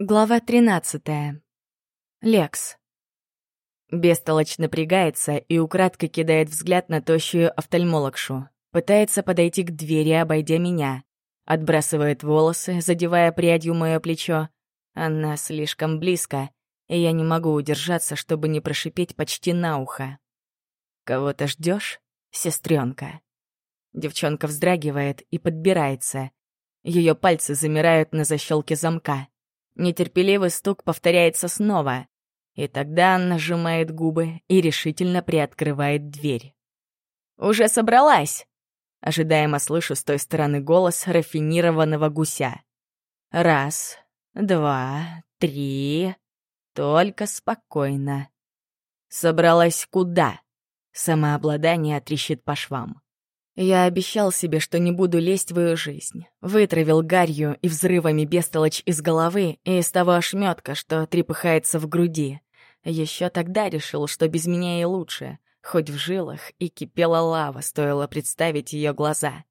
Глава 13. Лекс. Бестолочь напрягается и украдкой кидает взгляд на тощую офтальмологшу. Пытается подойти к двери, обойдя меня. Отбрасывает волосы, задевая прядью мое плечо. Она слишком близко, и я не могу удержаться, чтобы не прошипеть почти на ухо. «Кого ты ждешь, сестренка? Девчонка вздрагивает и подбирается. Ее пальцы замирают на защелке замка. Нетерпеливый стук повторяется снова, и тогда он нажимает губы и решительно приоткрывает дверь. «Уже собралась!» Ожидаемо слышу с той стороны голос рафинированного гуся. «Раз, два, три...» Только спокойно. Собралась куда? Самообладание трещит по швам. Я обещал себе, что не буду лезть в ее жизнь. Вытравил гарью и взрывами бестолочь из головы и из того ошметка, что трепыхается в груди. Еще тогда решил, что без меня и лучше. Хоть в жилах и кипела лава, стоило представить ее глаза.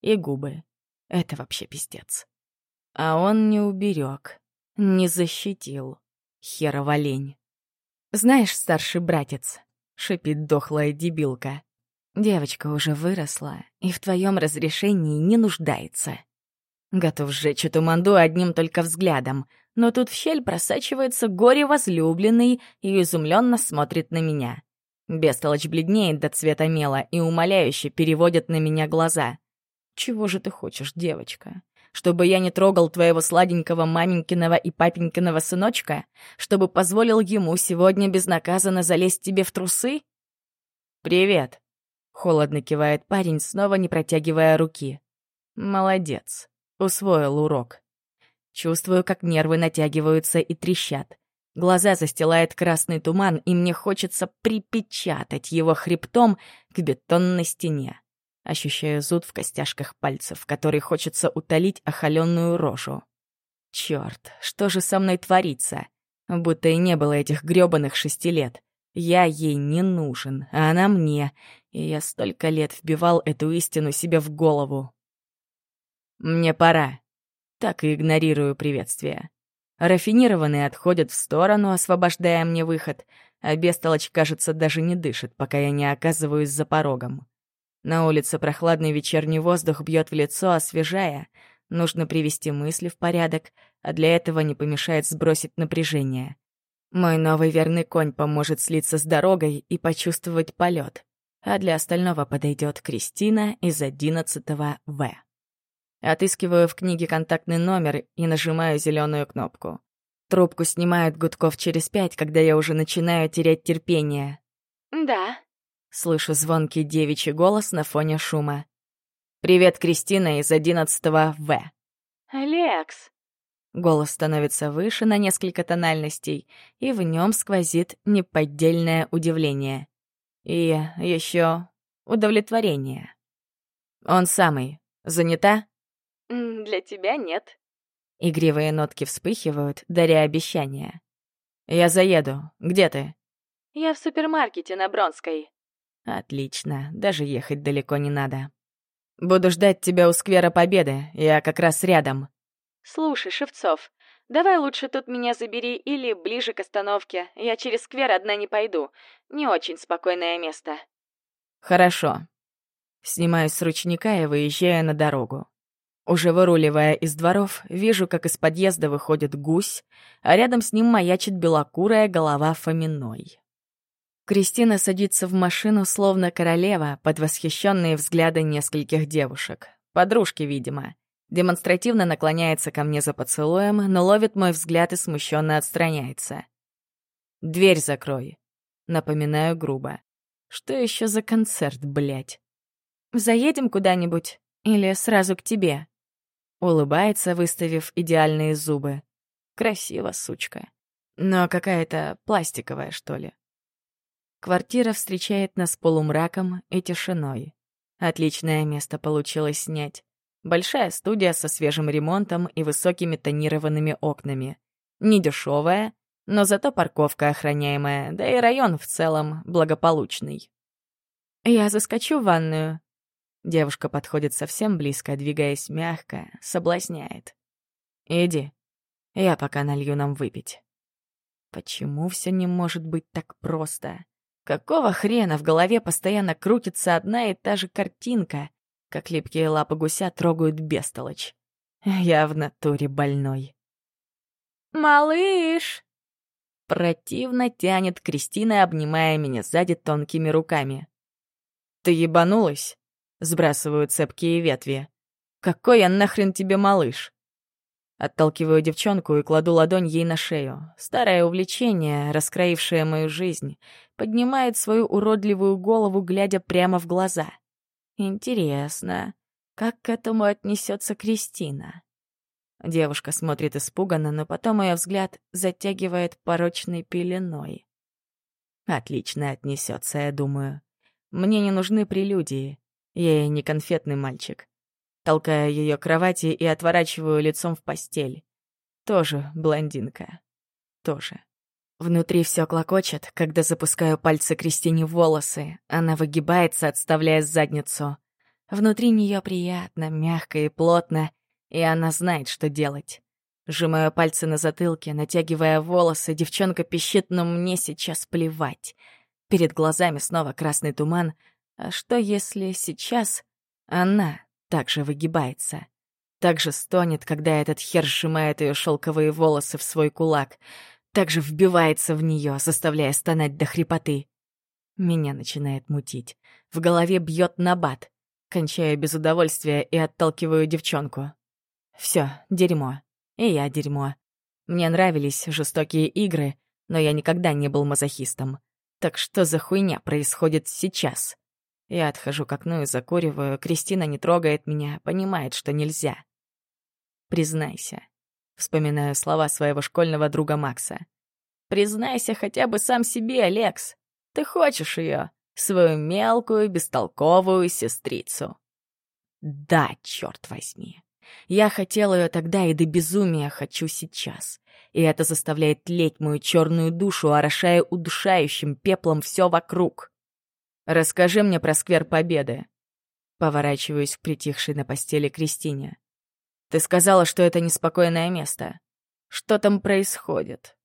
И губы. Это вообще пиздец. А он не уберег, не защитил. Херова лень. «Знаешь, старший братец», — шипит дохлая дебилка, Девочка уже выросла и в твоем разрешении не нуждается. Готов сжечь эту манду одним только взглядом, но тут в щель просачивается горе возлюбленный и изумленно смотрит на меня. Бестолочь бледнеет до цвета мела и умоляюще переводит на меня глаза. «Чего же ты хочешь, девочка? Чтобы я не трогал твоего сладенького маменькиного и папенькиного сыночка? Чтобы позволил ему сегодня безнаказанно залезть тебе в трусы?» «Привет», Холодно кивает парень, снова не протягивая руки. Молодец. Усвоил урок. Чувствую, как нервы натягиваются и трещат. Глаза застилает красный туман, и мне хочется припечатать его хребтом к бетонной стене. Ощущаю зуд в костяшках пальцев, который хочется утолить охаленную рожу. Черт, что же со мной творится? Будто и не было этих грёбаных шести лет. Я ей не нужен, а она мне, и я столько лет вбивал эту истину себе в голову. Мне пора. Так и игнорирую приветствие. Рафинированные отходят в сторону, освобождая мне выход, а бестолочь, кажется, даже не дышит, пока я не оказываюсь за порогом. На улице прохладный вечерний воздух бьет в лицо, освежая. Нужно привести мысли в порядок, а для этого не помешает сбросить напряжение — мой новый верный конь поможет слиться с дорогой и почувствовать полет. А для остального подойдет Кристина из 11 В. Отыскиваю в книге контактный номер и нажимаю зеленую кнопку. Трубку снимают гудков через пять, когда я уже начинаю терять терпение. «Да». Слышу звонкий девичий голос на фоне шума. «Привет, Кристина из 11 В». Алекс. Голос становится выше на несколько тональностей, и в нем сквозит неподдельное удивление. И еще удовлетворение. Он самый. Занята? Для тебя нет. Игривые нотки вспыхивают, даря обещания. Я заеду. Где ты? Я в супермаркете на Бронской. Отлично, даже ехать далеко не надо. Буду ждать тебя у сквера Победы, я как раз рядом. «Слушай, Шевцов, давай лучше тут меня забери или ближе к остановке. Я через сквер одна не пойду. Не очень спокойное место». «Хорошо». Снимаюсь с ручника и выезжая на дорогу. Уже выруливая из дворов, вижу, как из подъезда выходит гусь, а рядом с ним маячит белокурая голова Фоминой. Кристина садится в машину, словно королева, под восхищенные взгляды нескольких девушек. Подружки, видимо демонстративно наклоняется ко мне за поцелуем, но ловит мой взгляд и смущенно отстраняется. «Дверь закрой», — напоминаю грубо. «Что еще за концерт, блядь?» «Заедем куда-нибудь или сразу к тебе?» Улыбается, выставив идеальные зубы. «Красиво, сучка. Но какая-то пластиковая, что ли?» Квартира встречает нас полумраком и тишиной. Отличное место получилось снять. Большая студия со свежим ремонтом и высокими тонированными окнами. Не дешевая, но зато парковка охраняемая, да и район в целом благополучный. «Я заскочу в ванную». Девушка подходит совсем близко, двигаясь мягко, соблазняет. «Иди, я пока налью нам выпить». Почему все не может быть так просто? Какого хрена в голове постоянно крутится одна и та же картинка? как липкие лапы гуся трогают бестолочь. Я в натуре больной. «Малыш!» Противно тянет Кристина, обнимая меня сзади тонкими руками. «Ты ебанулась?» Сбрасываю цепкие ветви. «Какой я нахрен тебе малыш?» Отталкиваю девчонку и кладу ладонь ей на шею. Старое увлечение, раскроившее мою жизнь, поднимает свою уродливую голову, глядя прямо в глаза — «Интересно, как к этому отнесется Кристина?» Девушка смотрит испуганно, но потом ее взгляд затягивает порочной пеленой. «Отлично отнесется, я думаю. Мне не нужны прелюдии. Я не конфетный мальчик». Толкаю ее к кровати и отворачиваю лицом в постель. Тоже блондинка. Тоже. Внутри все клокочет, когда запускаю пальцы Кристине в волосы. Она выгибается, отставляя задницу. Внутри нее приятно, мягко и плотно, и она знает, что делать. Сжимаю пальцы на затылке, натягивая волосы, девчонка пищит, но мне сейчас плевать. Перед глазами снова красный туман. А что если сейчас она также выгибается? Также стонет, когда этот хер сжимает ее шелковые волосы в свой кулак — также вбивается в нее, заставляя стонать до хрипоты. Меня начинает мутить. В голове бьет набат. Кончаю без удовольствия и отталкиваю девчонку. Все, дерьмо. И я дерьмо. Мне нравились жестокие игры, но я никогда не был мазохистом. Так что за хуйня происходит сейчас? Я отхожу к окну и закуриваю. Кристина не трогает меня, понимает, что нельзя. Признайся, вспоминая слова своего школьного друга Макса. «Признайся хотя бы сам себе, Алекс, Ты хочешь ее, свою мелкую, бестолковую сестрицу». «Да, черт возьми. Я хотел ее тогда и до безумия хочу сейчас. И это заставляет леть мою черную душу, орошая удушающим пеплом все вокруг. Расскажи мне про сквер Победы». Поворачиваюсь к притихшей на постели Кристине. Ты сказала, что это неспокойное место. Что там происходит?»